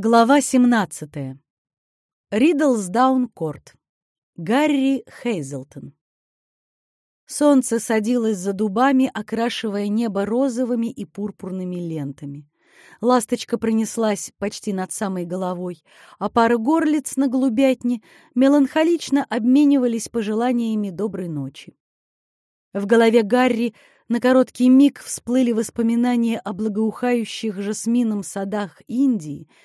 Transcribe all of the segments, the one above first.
Глава 17. Ридлсдаун-Корт. Гарри Хейзелтон. Солнце садилось за дубами, окрашивая небо розовыми и пурпурными лентами. Ласточка пронеслась почти над самой головой, а пара горлиц на голубятне меланхолично обменивались пожеланиями доброй ночи. В голове Гарри на короткий миг всплыли воспоминания о благоухающих жасмином садах Индии —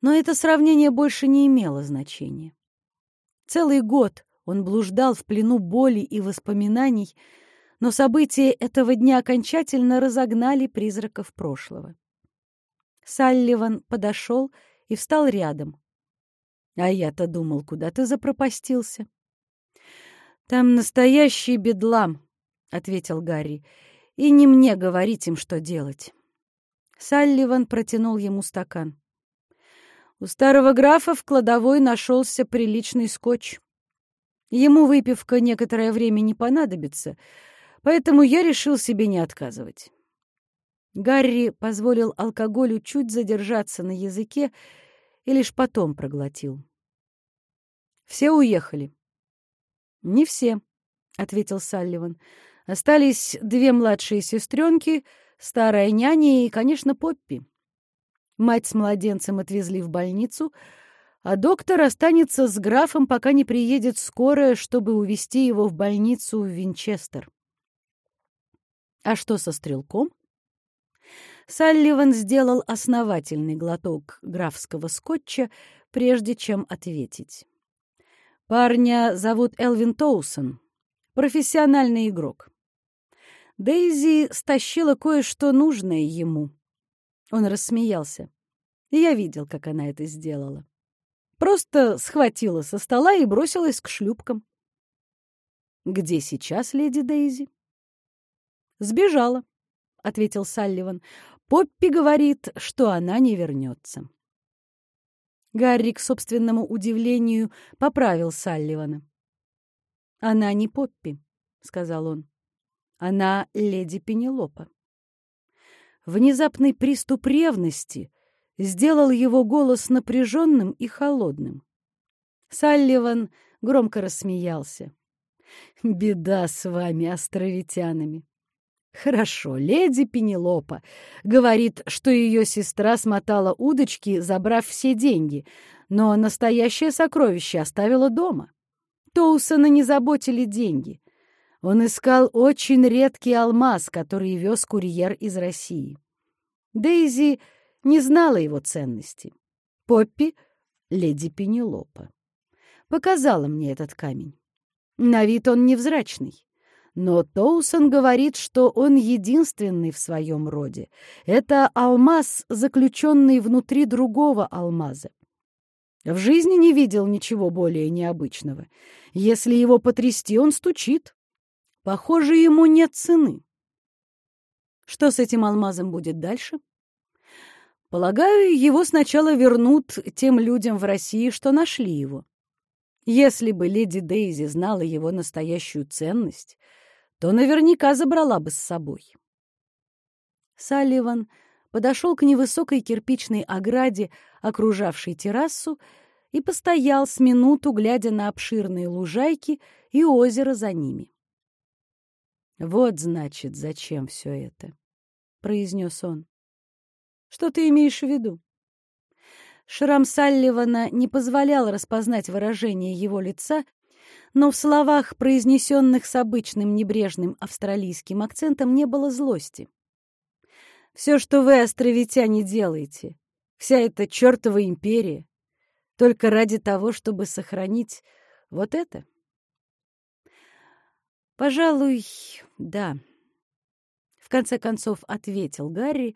но это сравнение больше не имело значения. Целый год он блуждал в плену боли и воспоминаний, но события этого дня окончательно разогнали призраков прошлого. Салливан подошел и встал рядом. А я-то думал, куда ты запропастился. Там настоящий бедлам, — ответил Гарри, — и не мне говорить им, что делать. Салливан протянул ему стакан. У старого графа в кладовой нашелся приличный скотч. Ему выпивка некоторое время не понадобится, поэтому я решил себе не отказывать. Гарри позволил алкоголю чуть задержаться на языке и лишь потом проглотил. «Все уехали?» «Не все», — ответил Салливан. «Остались две младшие сестренки, старая няня и, конечно, Поппи. Мать с младенцем отвезли в больницу, а доктор останется с графом, пока не приедет скорая, чтобы увезти его в больницу в Винчестер. А что со стрелком? Салливан сделал основательный глоток графского скотча, прежде чем ответить. Парня зовут Элвин Тоусон, профессиональный игрок. Дейзи стащила кое-что нужное ему. Он рассмеялся. Я видел, как она это сделала. Просто схватила со стола и бросилась к шлюпкам. «Где сейчас леди Дейзи?» «Сбежала», — ответил Салливан. «Поппи говорит, что она не вернется». Гарри, к собственному удивлению, поправил Салливана. «Она не Поппи», — сказал он. «Она леди Пенелопа». Внезапный приступ ревности сделал его голос напряженным и холодным. Салливан громко рассмеялся. «Беда с вами, островитянами!» «Хорошо, леди Пенелопа говорит, что ее сестра смотала удочки, забрав все деньги, но настоящее сокровище оставила дома. Тоусона не заботили деньги. Он искал очень редкий алмаз, который вез курьер из России. Дейзи не знала его ценности. Поппи — леди Пенелопа. Показала мне этот камень. На вид он невзрачный. Но Тоусон говорит, что он единственный в своем роде. Это алмаз, заключенный внутри другого алмаза. В жизни не видел ничего более необычного. Если его потрясти, он стучит. Похоже, ему нет цены. Что с этим алмазом будет дальше? Полагаю, его сначала вернут тем людям в России, что нашли его. Если бы леди Дейзи знала его настоящую ценность, то наверняка забрала бы с собой. Салливан подошел к невысокой кирпичной ограде, окружавшей террасу, и постоял с минуту, глядя на обширные лужайки и озеро за ними. «Вот, значит, зачем все это», — произнес он. «Что ты имеешь в виду?» Шрам Салливана не позволял распознать выражение его лица, но в словах, произнесенных с обычным небрежным австралийским акцентом, не было злости. «Все, что вы, островитяне, делаете, вся эта чертова империя, только ради того, чтобы сохранить вот это?» «Пожалуй, да», — в конце концов ответил Гарри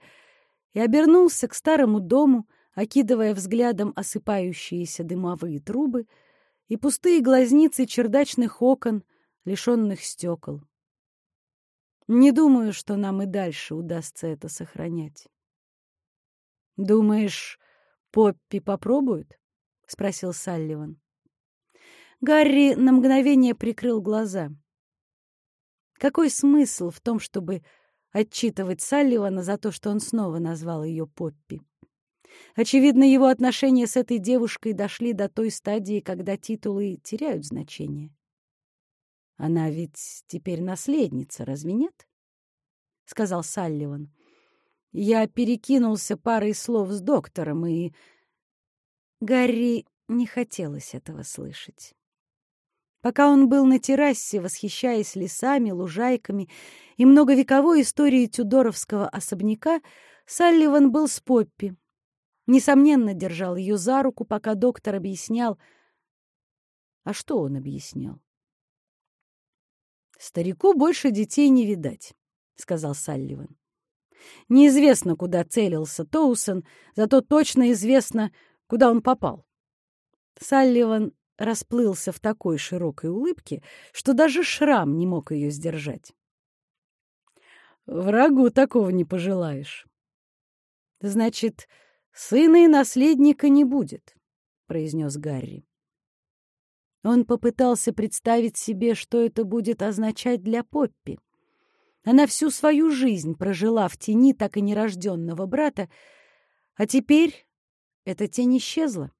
и обернулся к старому дому, окидывая взглядом осыпающиеся дымовые трубы и пустые глазницы чердачных окон, лишенных стекол. Не думаю, что нам и дальше удастся это сохранять. «Думаешь, Поппи попробует?» — спросил Салливан. Гарри на мгновение прикрыл глаза — какой смысл в том, чтобы отчитывать Салливана за то, что он снова назвал ее Поппи? Очевидно, его отношения с этой девушкой дошли до той стадии, когда титулы теряют значение. Она ведь теперь наследница, разве нет? — сказал Салливан. Я перекинулся парой слов с доктором, и... Гарри не хотелось этого слышать. Пока он был на террасе, восхищаясь лесами, лужайками и многовековой историей тюдоровского особняка, Салливан был с Поппи. Несомненно, держал ее за руку, пока доктор объяснял... А что он объяснял? «Старику больше детей не видать», — сказал Салливан. «Неизвестно, куда целился Тоусон, зато точно известно, куда он попал». Салливан расплылся в такой широкой улыбке, что даже шрам не мог ее сдержать. «Врагу такого не пожелаешь». «Значит, сына и наследника не будет», — произнес Гарри. Он попытался представить себе, что это будет означать для Поппи. Она всю свою жизнь прожила в тени так и нерожденного брата, а теперь эта тень исчезла.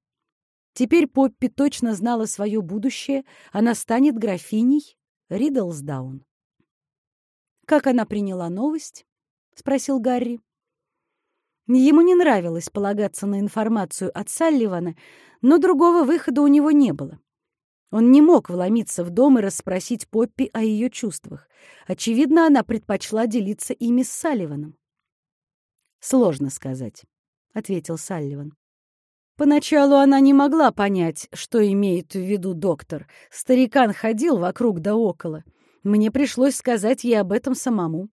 Теперь Поппи точно знала свое будущее, она станет графиней Ридлсдаун. «Как она приняла новость?» — спросил Гарри. Ему не нравилось полагаться на информацию от Салливана, но другого выхода у него не было. Он не мог вломиться в дом и расспросить Поппи о ее чувствах. Очевидно, она предпочла делиться ими с Салливаном. «Сложно сказать», — ответил Салливан. Поначалу она не могла понять, что имеет в виду доктор. Старикан ходил вокруг да около. Мне пришлось сказать ей об этом самому.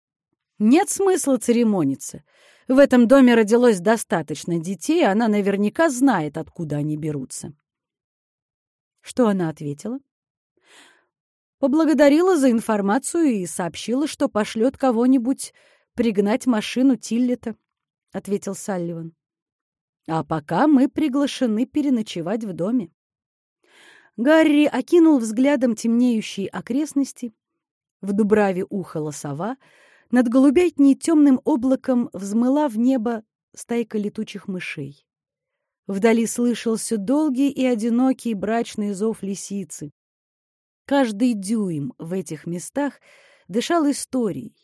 Нет смысла церемониться. В этом доме родилось достаточно детей, она наверняка знает, откуда они берутся. Что она ответила? Поблагодарила за информацию и сообщила, что пошлет кого-нибудь пригнать машину Тиллета, — ответил Салливан. А пока мы приглашены переночевать в доме. Гарри окинул взглядом темнеющие окрестности. В дубраве ухала сова, над голубятней темным облаком взмыла в небо стайка летучих мышей. Вдали слышался долгий и одинокий брачный зов лисицы. Каждый дюйм в этих местах дышал историей.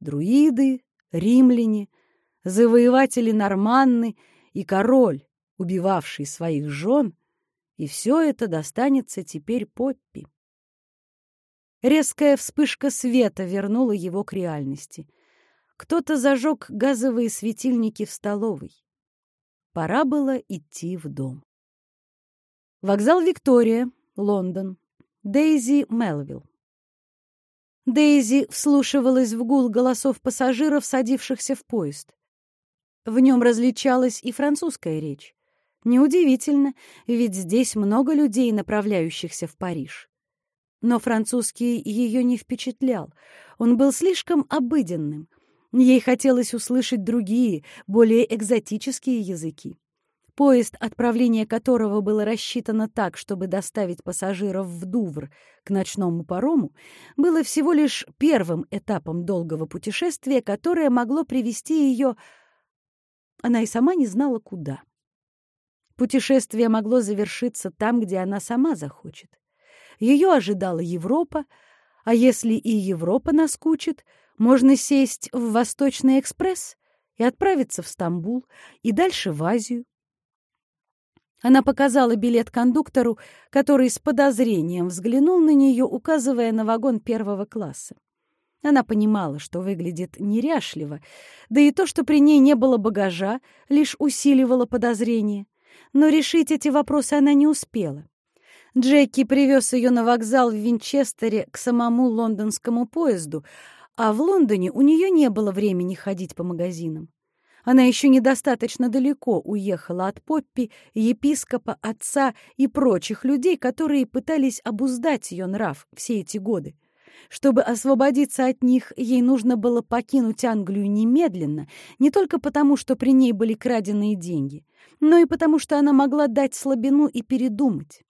Друиды, римляне, завоеватели норманны и король, убивавший своих жен, и все это достанется теперь Поппи. Резкая вспышка света вернула его к реальности. Кто-то зажег газовые светильники в столовой. Пора было идти в дом. Вокзал Виктория, Лондон. Дейзи Мелвилл. Дейзи вслушивалась в гул голосов пассажиров, садившихся в поезд. В нем различалась и французская речь. Неудивительно, ведь здесь много людей, направляющихся в Париж. Но французский ее не впечатлял. Он был слишком обыденным — Ей хотелось услышать другие, более экзотические языки. Поезд, отправление которого было рассчитано так, чтобы доставить пассажиров в Дувр к ночному парому, было всего лишь первым этапом долгого путешествия, которое могло привести ее... Она и сама не знала, куда. Путешествие могло завершиться там, где она сама захочет. Ее ожидала Европа, а если и Европа наскучит — можно сесть в Восточный экспресс и отправиться в Стамбул, и дальше в Азию. Она показала билет кондуктору, который с подозрением взглянул на нее, указывая на вагон первого класса. Она понимала, что выглядит неряшливо, да и то, что при ней не было багажа, лишь усиливало подозрение. Но решить эти вопросы она не успела. Джеки привез ее на вокзал в Винчестере к самому лондонскому поезду, а в Лондоне у нее не было времени ходить по магазинам. Она еще недостаточно далеко уехала от Поппи, епископа, отца и прочих людей, которые пытались обуздать ее нрав все эти годы. Чтобы освободиться от них, ей нужно было покинуть Англию немедленно, не только потому, что при ней были краденые деньги, но и потому, что она могла дать слабину и передумать.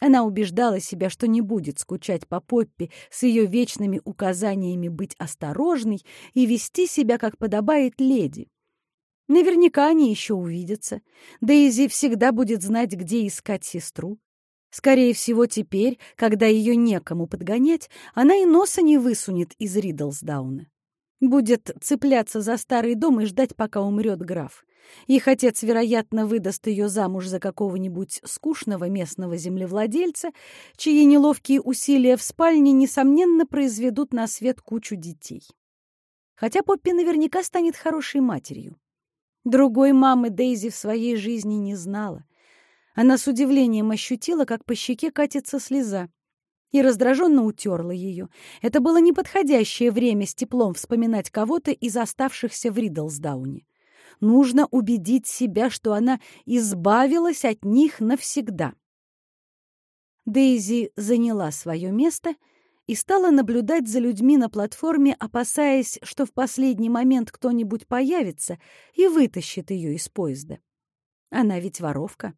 Она убеждала себя, что не будет скучать по Поппи с ее вечными указаниями быть осторожной и вести себя, как подобает леди. Наверняка они еще увидятся. Дейзи всегда будет знать, где искать сестру. Скорее всего, теперь, когда ее некому подгонять, она и носа не высунет из Ридлсдауна. Будет цепляться за старый дом и ждать, пока умрет граф. Их отец, вероятно, выдаст ее замуж за какого-нибудь скучного местного землевладельца, чьи неловкие усилия в спальне, несомненно, произведут на свет кучу детей. Хотя Поппи наверняка станет хорошей матерью. Другой мамы Дейзи в своей жизни не знала. Она с удивлением ощутила, как по щеке катится слеза, и раздраженно утерла ее. Это было неподходящее время с теплом вспоминать кого-то из оставшихся в Ридлсдауне. Нужно убедить себя, что она избавилась от них навсегда. Дейзи заняла свое место и стала наблюдать за людьми на платформе, опасаясь, что в последний момент кто-нибудь появится и вытащит ее из поезда. Она ведь воровка.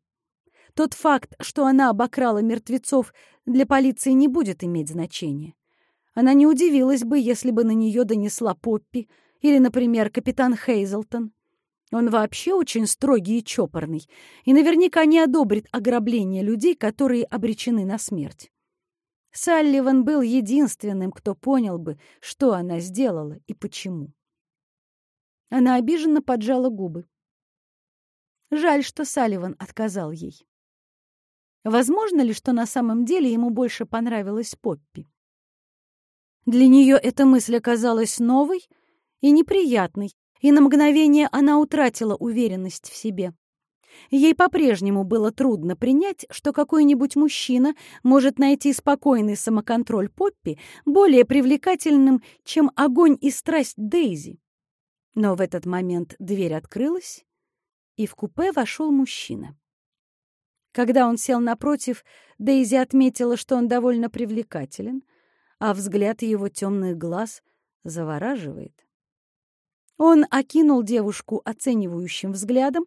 Тот факт, что она обокрала мертвецов, для полиции не будет иметь значения. Она не удивилась бы, если бы на нее донесла Поппи или, например, капитан Хейзелтон. Он вообще очень строгий и чопорный, и наверняка не одобрит ограбление людей, которые обречены на смерть. Салливан был единственным, кто понял бы, что она сделала и почему. Она обиженно поджала губы. Жаль, что Салливан отказал ей. Возможно ли, что на самом деле ему больше понравилась Поппи? Для нее эта мысль оказалась новой и неприятной, и на мгновение она утратила уверенность в себе. Ей по-прежнему было трудно принять, что какой-нибудь мужчина может найти спокойный самоконтроль Поппи более привлекательным, чем огонь и страсть Дейзи. Но в этот момент дверь открылась, и в купе вошел мужчина. Когда он сел напротив, Дейзи отметила, что он довольно привлекателен, а взгляд его темных глаз завораживает. Он окинул девушку оценивающим взглядом,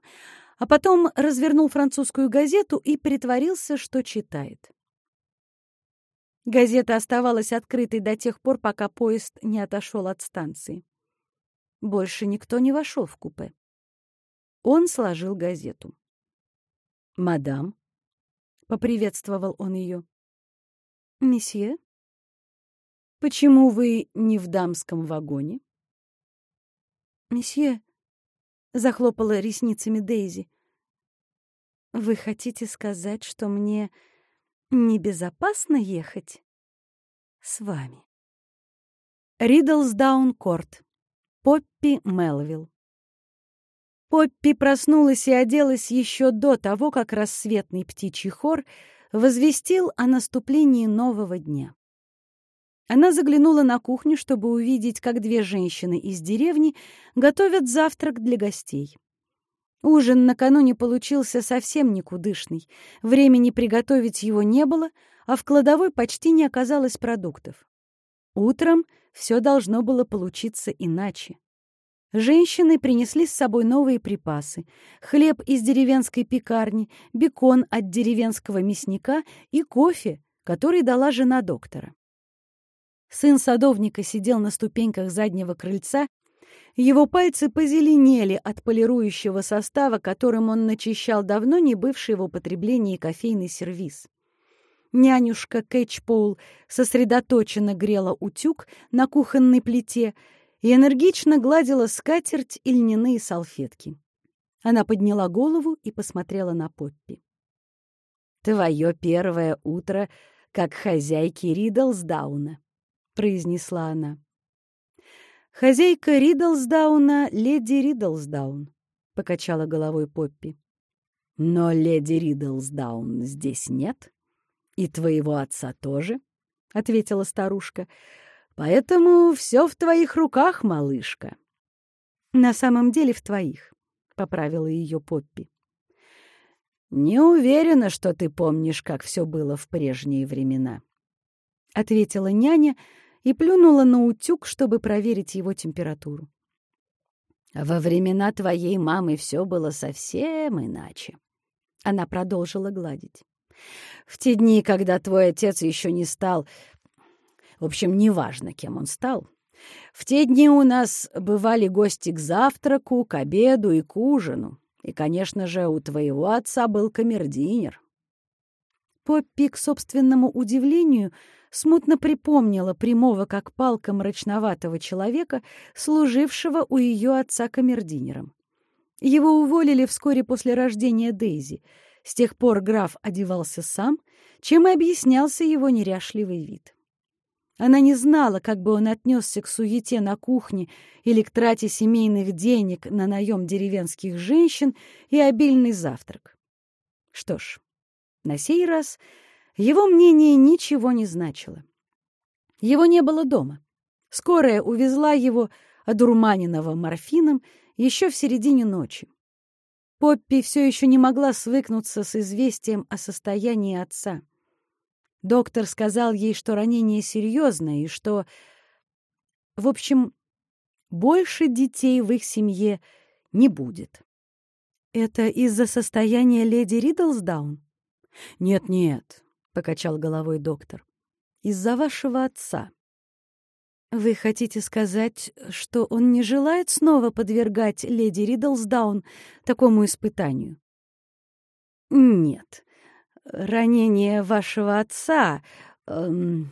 а потом развернул французскую газету и притворился, что читает. Газета оставалась открытой до тех пор, пока поезд не отошел от станции. Больше никто не вошел в купе. Он сложил газету. «Мадам», — поприветствовал он ее. «Месье, почему вы не в дамском вагоне?» «Месье», — захлопала ресницами Дейзи, — «вы хотите сказать, что мне небезопасно ехать с вами?» Ридлсдаун-Корт. Поппи Мелвилл. Поппи проснулась и оделась еще до того, как рассветный птичий хор возвестил о наступлении нового дня. Она заглянула на кухню, чтобы увидеть, как две женщины из деревни готовят завтрак для гостей. Ужин накануне получился совсем никудышный. Времени приготовить его не было, а в кладовой почти не оказалось продуктов. Утром все должно было получиться иначе. Женщины принесли с собой новые припасы. Хлеб из деревенской пекарни, бекон от деревенского мясника и кофе, который дала жена доктора. Сын садовника сидел на ступеньках заднего крыльца. Его пальцы позеленели от полирующего состава, которым он начищал давно не бывший в употреблении кофейный сервиз. Нянюшка Кэтчпоул сосредоточенно грела утюг на кухонной плите и энергично гладила скатерть и льняные салфетки. Она подняла голову и посмотрела на Поппи. «Твое первое утро как хозяйки Ридлсдауна», произнесла она. «Хозяйка Ридлсдауна — леди Ридлсдаун», — покачала головой Поппи. «Но леди Ридлсдаун здесь нет, и твоего отца тоже», — ответила старушка. «Поэтому все в твоих руках, малышка». «На самом деле в твоих», — поправила ее Поппи. «Не уверена, что ты помнишь, как все было в прежние времена», — ответила няня, — и плюнула на утюг, чтобы проверить его температуру. «Во времена твоей мамы все было совсем иначе». Она продолжила гладить. «В те дни, когда твой отец еще не стал... В общем, неважно, кем он стал. В те дни у нас бывали гости к завтраку, к обеду и к ужину. И, конечно же, у твоего отца был камердинер. Поппи, к собственному удивлению, смутно припомнила прямого как палка мрачноватого человека, служившего у ее отца камердинером. Его уволили вскоре после рождения Дейзи. С тех пор граф одевался сам, чем и объяснялся его неряшливый вид. Она не знала, как бы он отнесся к суете на кухне или к трате семейных денег на наем деревенских женщин и обильный завтрак. Что ж, на сей раз его мнение ничего не значило. Его не было дома. Скорая увезла его, одурманенного морфином, еще в середине ночи. Поппи все еще не могла свыкнуться с известием о состоянии отца. Доктор сказал ей, что ранение серьезное и что... В общем, больше детей в их семье не будет. «Это из-за состояния леди Риддлсдаун?» «Нет-нет», — покачал головой доктор, — «из-за вашего отца». «Вы хотите сказать, что он не желает снова подвергать леди Риддлсдаун такому испытанию?» «Нет. Ранение вашего отца эм,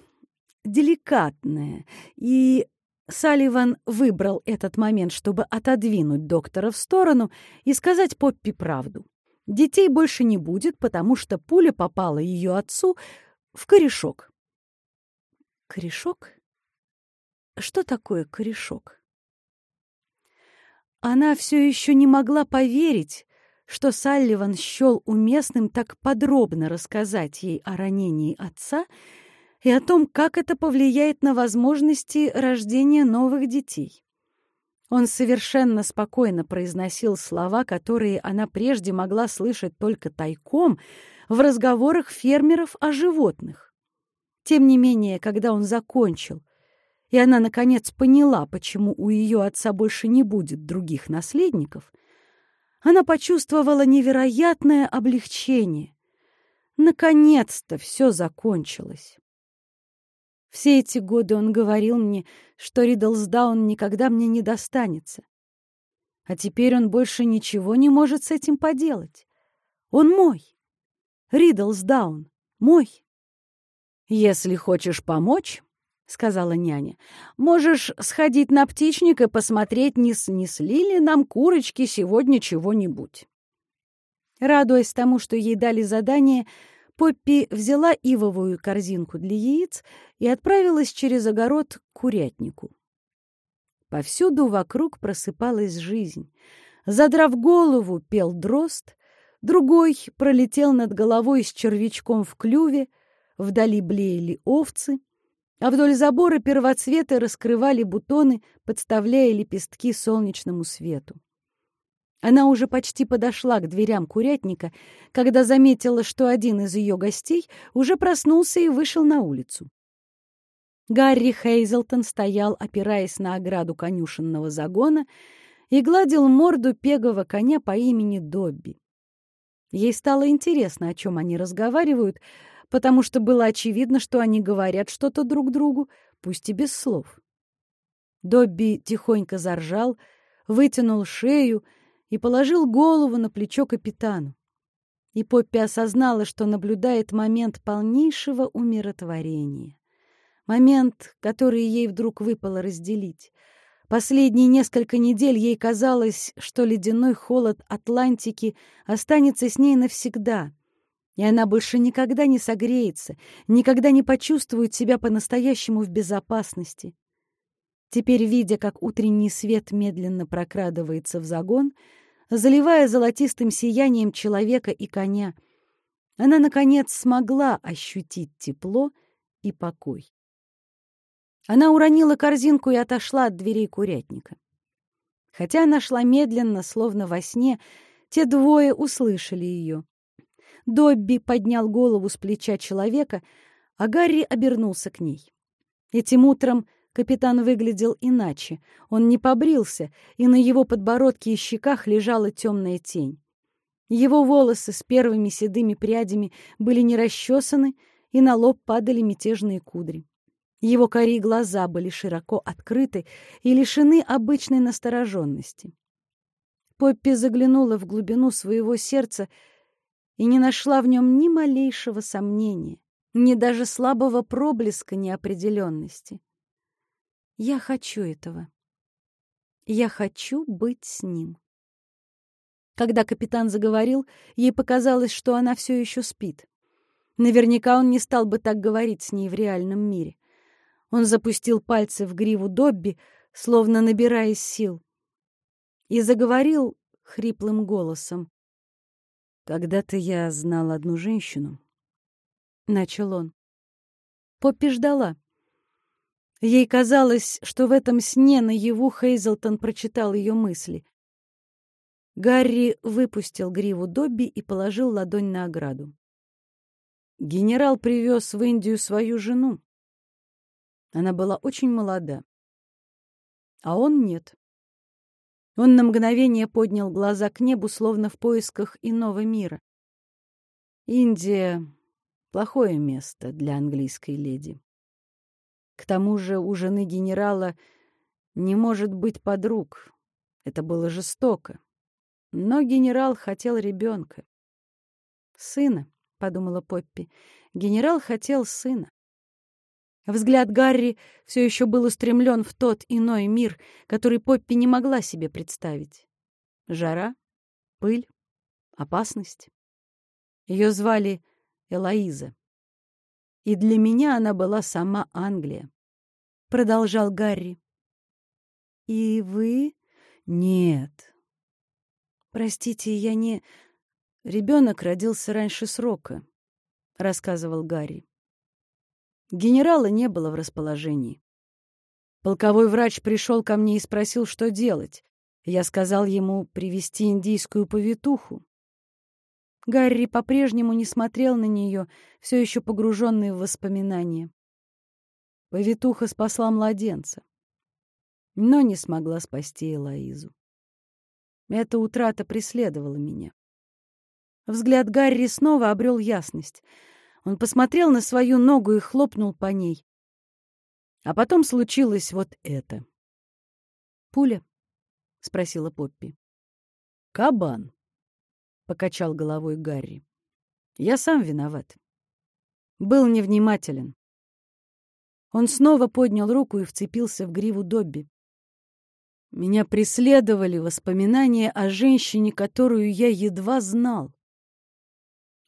деликатное, и Салливан выбрал этот момент, чтобы отодвинуть доктора в сторону и сказать Поппи правду. Детей больше не будет, потому что пуля попала ее отцу в корешок. Корешок? Что такое корешок? Она все еще не могла поверить, что Салливан счел уместным так подробно рассказать ей о ранении отца и о том, как это повлияет на возможности рождения новых детей. Он совершенно спокойно произносил слова, которые она прежде могла слышать только тайком в разговорах фермеров о животных. Тем не менее, когда он закончил, и она, наконец, поняла, почему у ее отца больше не будет других наследников, она почувствовала невероятное облегчение. Наконец-то все закончилось. Все эти годы он говорил мне, что Риддлсдаун никогда мне не достанется. А теперь он больше ничего не может с этим поделать. Он мой. Риддлсдаун мой. «Если хочешь помочь, — сказала няня, — можешь сходить на птичник и посмотреть, не снесли ли нам курочки сегодня чего-нибудь». Радуясь тому, что ей дали задание, — Поппи взяла ивовую корзинку для яиц и отправилась через огород к курятнику. Повсюду вокруг просыпалась жизнь. Задрав голову, пел дрозд, другой пролетел над головой с червячком в клюве, вдали блеяли овцы, а вдоль забора первоцветы раскрывали бутоны, подставляя лепестки солнечному свету. Она уже почти подошла к дверям курятника, когда заметила, что один из ее гостей уже проснулся и вышел на улицу. Гарри Хейзелтон стоял, опираясь на ограду конюшенного загона, и гладил морду пегого коня по имени Добби. Ей стало интересно, о чем они разговаривают, потому что было очевидно, что они говорят что-то друг другу, пусть и без слов. Добби тихонько заржал, вытянул шею и положил голову на плечо капитану. И Поппи осознала, что наблюдает момент полнейшего умиротворения. Момент, который ей вдруг выпало разделить. Последние несколько недель ей казалось, что ледяной холод Атлантики останется с ней навсегда, и она больше никогда не согреется, никогда не почувствует себя по-настоящему в безопасности. Теперь, видя, как утренний свет медленно прокрадывается в загон, заливая золотистым сиянием человека и коня. Она, наконец, смогла ощутить тепло и покой. Она уронила корзинку и отошла от дверей курятника. Хотя она шла медленно, словно во сне, те двое услышали ее. Добби поднял голову с плеча человека, а Гарри обернулся к ней. Этим утром Капитан выглядел иначе. Он не побрился, и на его подбородке и щеках лежала темная тень. Его волосы с первыми седыми прядями были не расчесаны, и на лоб падали мятежные кудри. Его кори глаза были широко открыты и лишены обычной настороженности. Поппи заглянула в глубину своего сердца и не нашла в нем ни малейшего сомнения, ни даже слабого проблеска неопределенности. «Я хочу этого. Я хочу быть с ним». Когда капитан заговорил, ей показалось, что она все еще спит. Наверняка он не стал бы так говорить с ней в реальном мире. Он запустил пальцы в гриву Добби, словно набираясь сил, и заговорил хриплым голосом. «Когда-то я знал одну женщину», — начал он. Поппи ждала. Ей казалось, что в этом сне наяву Хейзелтон прочитал ее мысли. Гарри выпустил гриву Добби и положил ладонь на ограду. Генерал привез в Индию свою жену. Она была очень молода. А он нет. Он на мгновение поднял глаза к небу, словно в поисках иного мира. Индия — плохое место для английской леди. К тому же у жены генерала не может быть подруг. Это было жестоко. Но генерал хотел ребенка. «Сына», — подумала Поппи, — «генерал хотел сына». Взгляд Гарри все еще был устремлен в тот иной мир, который Поппи не могла себе представить. Жара, пыль, опасность. Ее звали Элоиза. И для меня она была сама Англия. Продолжал Гарри. «И вы?» «Нет, «Простите, я не...» «Ребенок родился раньше срока», — рассказывал Гарри. Генерала не было в расположении. Полковой врач пришел ко мне и спросил, что делать. Я сказал ему привести индийскую повитуху. Гарри по-прежнему не смотрел на нее, все еще погруженный в воспоминания. Повитуха спасла младенца, но не смогла спасти Элоизу. Эта утрата преследовала меня. Взгляд Гарри снова обрел ясность. Он посмотрел на свою ногу и хлопнул по ней. А потом случилось вот это. «Пуля?» — спросила Поппи. «Кабан», — покачал головой Гарри. «Я сам виноват. Был невнимателен». Он снова поднял руку и вцепился в гриву Добби. Меня преследовали воспоминания о женщине, которую я едва знал.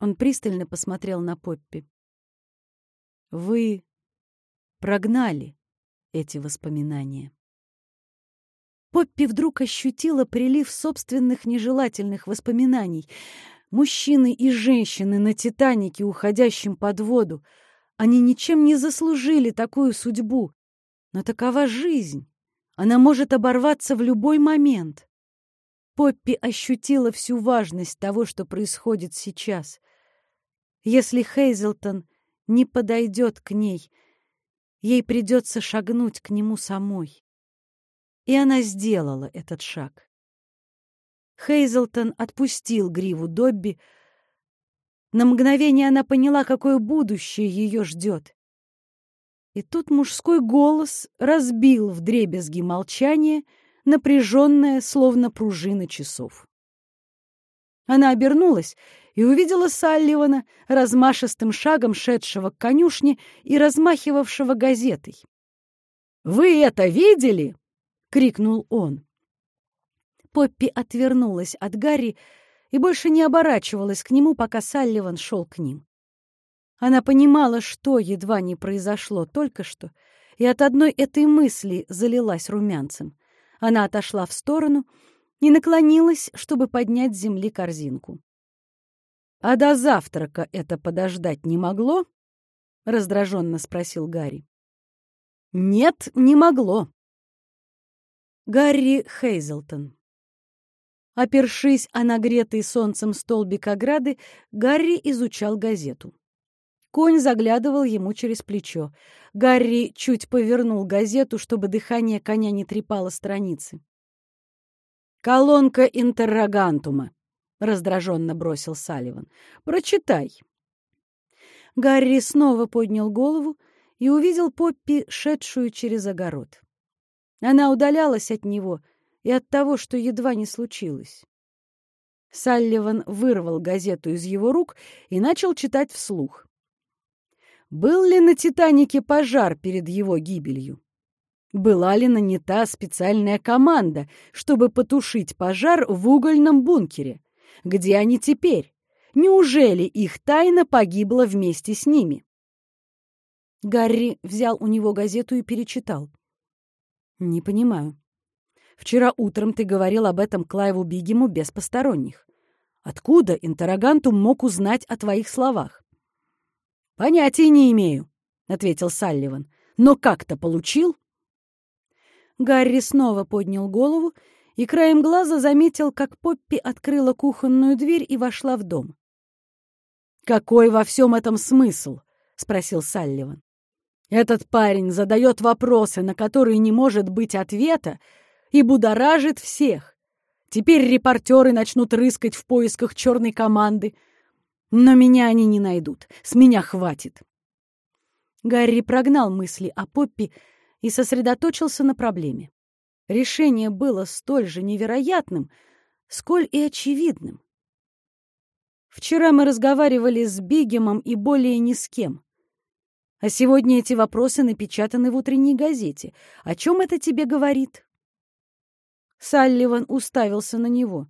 Он пристально посмотрел на Поппи. Вы прогнали эти воспоминания. Поппи вдруг ощутила прилив собственных нежелательных воспоминаний. Мужчины и женщины на «Титанике», уходящем под воду. Они ничем не заслужили такую судьбу. Но такова жизнь. Она может оборваться в любой момент. Поппи ощутила всю важность того, что происходит сейчас. Если Хейзелтон не подойдет к ней, ей придется шагнуть к нему самой. И она сделала этот шаг. Хейзелтон отпустил гриву Добби. На мгновение она поняла, какое будущее ее ждет. И тут мужской голос разбил вдребезги молчание, напряженное, словно пружина часов. Она обернулась и увидела Салливана, размашистым шагом шедшего к конюшне и размахивавшего газетой. «Вы это видели?» — крикнул он. Поппи отвернулась от Гарри и больше не оборачивалась к нему, пока Салливан шел к ним. Она понимала, что едва не произошло только что, и от одной этой мысли залилась румянцем. Она отошла в сторону и наклонилась, чтобы поднять с земли корзинку. «А до завтрака это подождать не могло?» — раздраженно спросил Гарри. «Нет, не могло». Гарри Хейзелтон Опершись о нагретый солнцем столбик ограды, Гарри изучал газету. Конь заглядывал ему через плечо. Гарри чуть повернул газету, чтобы дыхание коня не трепало страницы. «Колонка интеррогантума», — раздраженно бросил Салливан. «Прочитай». Гарри снова поднял голову и увидел Поппи, шедшую через огород. Она удалялась от него и от того, что едва не случилось. Салливан вырвал газету из его рук и начал читать вслух. Был ли на «Титанике» пожар перед его гибелью? Была ли нанята специальная команда, чтобы потушить пожар в угольном бункере? Где они теперь? Неужели их тайна погибла вместе с ними? Гарри взял у него газету и перечитал. «Не понимаю. Вчера утром ты говорил об этом Клайву Бигему без посторонних. Откуда интеррогантум мог узнать о твоих словах?» «Понятия не имею», — ответил Салливан. «Но как-то получил?» Гарри снова поднял голову и краем глаза заметил, как Поппи открыла кухонную дверь и вошла в дом. «Какой во всем этом смысл?» — спросил Салливан. «Этот парень задает вопросы, на которые не может быть ответа, и будоражит всех. Теперь репортеры начнут рыскать в поисках черной команды. Но меня они не найдут. С меня хватит». Гарри прогнал мысли о Поппи и сосредоточился на проблеме. Решение было столь же невероятным, сколь и очевидным. Вчера мы разговаривали с Бигемом и более ни с кем. А сегодня эти вопросы напечатаны в утренней газете. О чем это тебе говорит? Салливан уставился на него.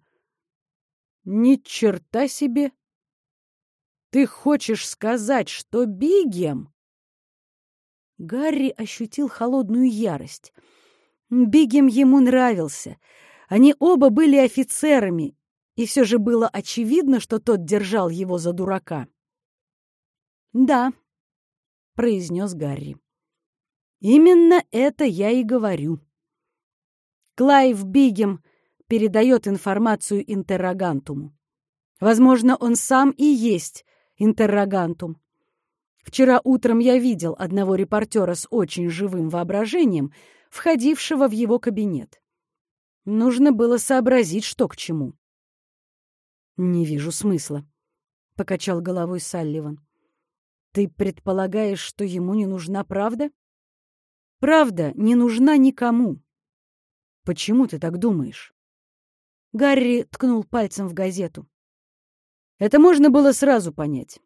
Ни черта себе! Ты хочешь сказать, что Бигем Гарри ощутил холодную ярость. Бигем ему нравился. Они оба были офицерами, и все же было очевидно, что тот держал его за дурака. «Да», — произнес Гарри. «Именно это я и говорю. Клайв Бигем передает информацию интеррогантуму. Возможно, он сам и есть интеррогантум. Вчера утром я видел одного репортера с очень живым воображением, входившего в его кабинет. Нужно было сообразить, что к чему. «Не вижу смысла», — покачал головой Салливан. «Ты предполагаешь, что ему не нужна правда?» «Правда не нужна никому». «Почему ты так думаешь?» Гарри ткнул пальцем в газету. Это можно было сразу понять.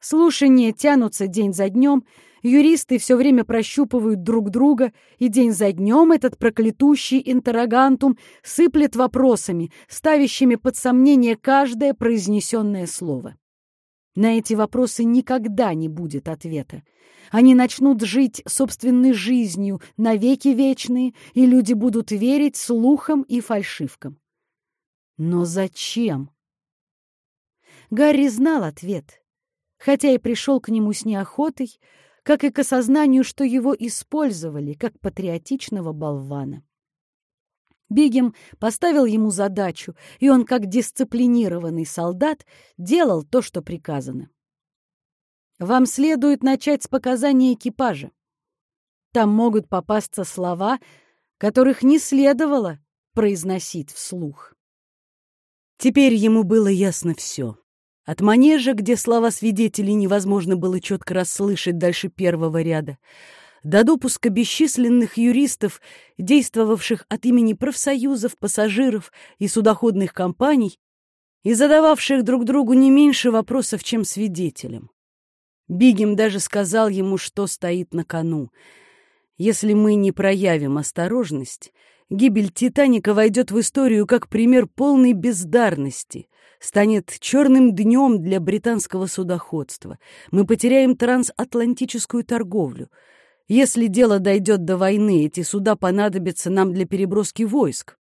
Слушания тянутся день за днем, юристы все время прощупывают друг друга, и день за днем этот проклятущий интеррогантум сыплет вопросами, ставящими под сомнение каждое произнесенное слово. На эти вопросы никогда не будет ответа. Они начнут жить собственной жизнью, навеки вечные, и люди будут верить слухам и фальшивкам. Но зачем? Гарри знал ответ хотя и пришел к нему с неохотой, как и к осознанию, что его использовали как патриотичного болвана. Бигем поставил ему задачу, и он, как дисциплинированный солдат, делал то, что приказано. Вам следует начать с показания экипажа. Там могут попасться слова, которых не следовало произносить вслух. Теперь ему было ясно все. От манежа, где слова свидетелей невозможно было четко расслышать дальше первого ряда, до допуска бесчисленных юристов, действовавших от имени профсоюзов, пассажиров и судоходных компаний, и задававших друг другу не меньше вопросов, чем свидетелям. Бигем даже сказал ему, что стоит на кону. Если мы не проявим осторожность, гибель «Титаника» войдет в историю как пример полной бездарности, станет черным днем для британского судоходства. Мы потеряем трансатлантическую торговлю. Если дело дойдет до войны, эти суда понадобятся нам для переброски войск.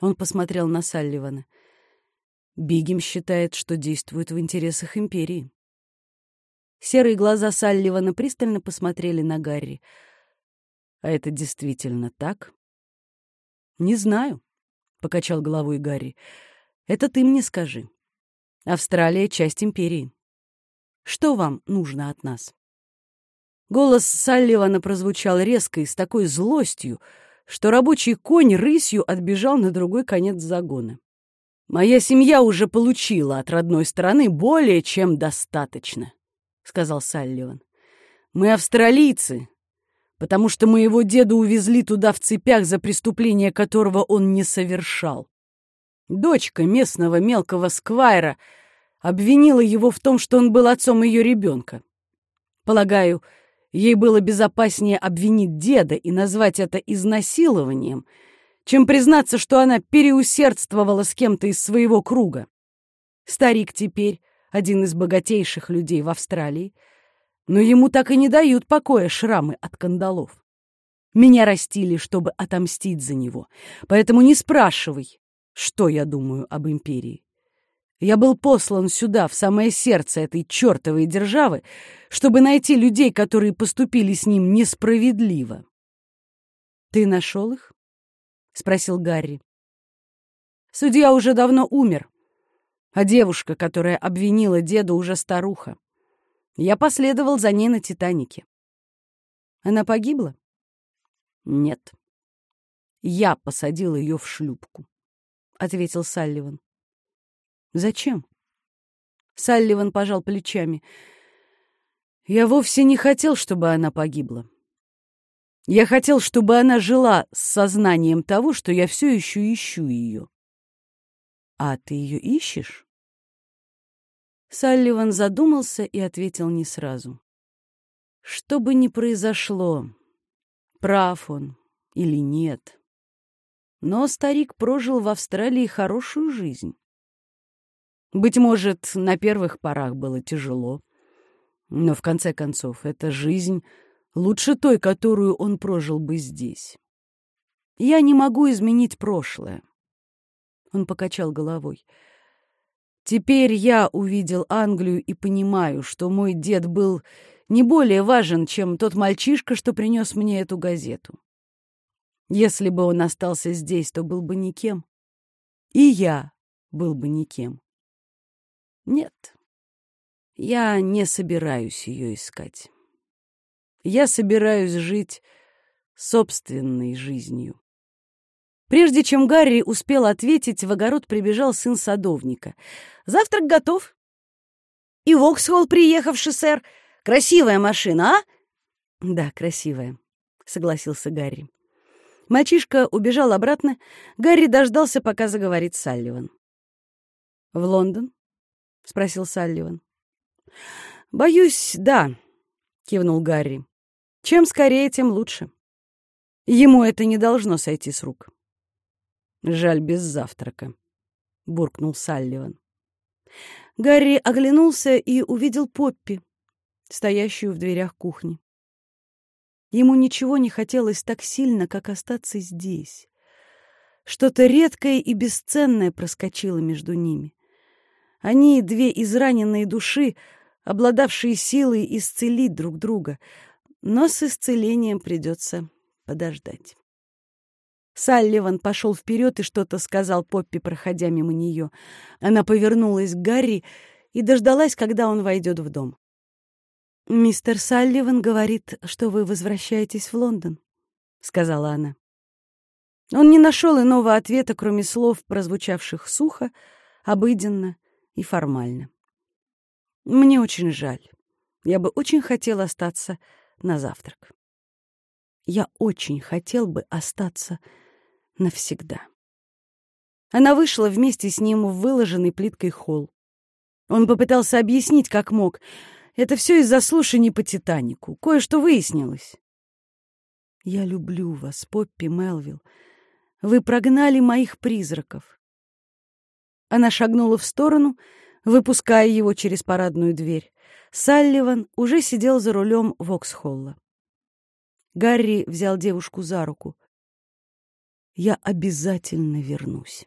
Он посмотрел на Салливана. Бигем считает, что действует в интересах империи. Серые глаза Салливана пристально посмотрели на Гарри. «А это действительно так?» «Не знаю», — покачал головой Гарри. Это ты мне скажи. Австралия — часть империи. Что вам нужно от нас?» Голос Салливана прозвучал резко и с такой злостью, что рабочий конь рысью отбежал на другой конец загона. «Моя семья уже получила от родной стороны более чем достаточно», — сказал Салливан. Мы австралийцы, потому что моего деда увезли туда в цепях за преступление, которого он не совершал. Дочка местного мелкого сквайра обвинила его в том, что он был отцом ее ребенка. Полагаю, ей было безопаснее обвинить деда и назвать это изнасилованием, чем признаться, что она переусердствовала с кем-то из своего круга. Старик теперь один из богатейших людей в Австралии — но ему так и не дают покоя шрамы от кандалов. Меня растили, чтобы отомстить за него, поэтому не спрашивай, что я думаю об империи. Я был послан сюда, в самое сердце этой чертовой державы, чтобы найти людей, которые поступили с ним несправедливо. — Ты нашел их? — спросил Гарри. Судья уже давно умер, а девушка, которая обвинила деда, уже старуха. Я последовал за ней на «Титанике». Она погибла? Нет. Я посадил ее в шлюпку, — ответил Салливан. Зачем? Салливан пожал плечами. Я вовсе не хотел, чтобы она погибла. Я хотел, чтобы она жила с сознанием того, что я все еще ищу ее. А ты ее ищешь? Салливан задумался и ответил не сразу. Что бы ни произошло, прав он или нет, но старик прожил в Австралии хорошую жизнь. Быть может, на первых порах было тяжело, но в конце концов эта жизнь лучше той, которую он прожил бы здесь. Я не могу изменить прошлое. Он покачал головой. — Теперь я увидел Англию и понимаю, что мой дед был не более важен, чем тот мальчишка, что принес мне эту газету. Если бы он остался здесь, то был бы никем. И я был бы никем. Нет, я не собираюсь ее искать. Я собираюсь жить собственной жизнью. Прежде чем Гарри успел ответить, в огород прибежал сын садовника. «Завтрак готов». «И Воксхолл приехавший, сэр. Красивая машина, а?» «Да, красивая», — согласился Гарри. Мальчишка убежал обратно. Гарри дождался, пока заговорит Салливан. «В Лондон?» — спросил Салливан. «Боюсь, да», — кивнул Гарри. «Чем скорее, тем лучше. Ему это не должно сойти с рук». Жаль, без завтрака, — буркнул Салливан. Гарри оглянулся и увидел Поппи, стоящую в дверях кухни. Ему ничего не хотелось так сильно, как остаться здесь. Что-то редкое и бесценное проскочило между ними. Они — две израненные души, обладавшие силой исцелить друг друга, но с исцелением придется подождать. Салливан пошел вперед и что-то сказал Поппи, проходя мимо нее. Она повернулась к Гарри и дождалась, когда он войдет в дом. «Мистер Салливан говорит, что вы возвращаетесь в Лондон», — сказала она. Он не нашел иного ответа, кроме слов, прозвучавших сухо, обыденно и формально. «Мне очень жаль. Я бы очень хотел остаться на завтрак. Я очень хотел бы остаться навсегда. Она вышла вместе с ним в выложенный плиткой холл. Он попытался объяснить, как мог. Это все из-за слушаний по «Титанику». Кое-что выяснилось. «Я люблю вас, Поппи Мелвилл. Вы прогнали моих призраков». Она шагнула в сторону, выпуская его через парадную дверь. Салливан уже сидел за рулем Воксхолла. Гарри взял девушку за руку. Я обязательно вернусь.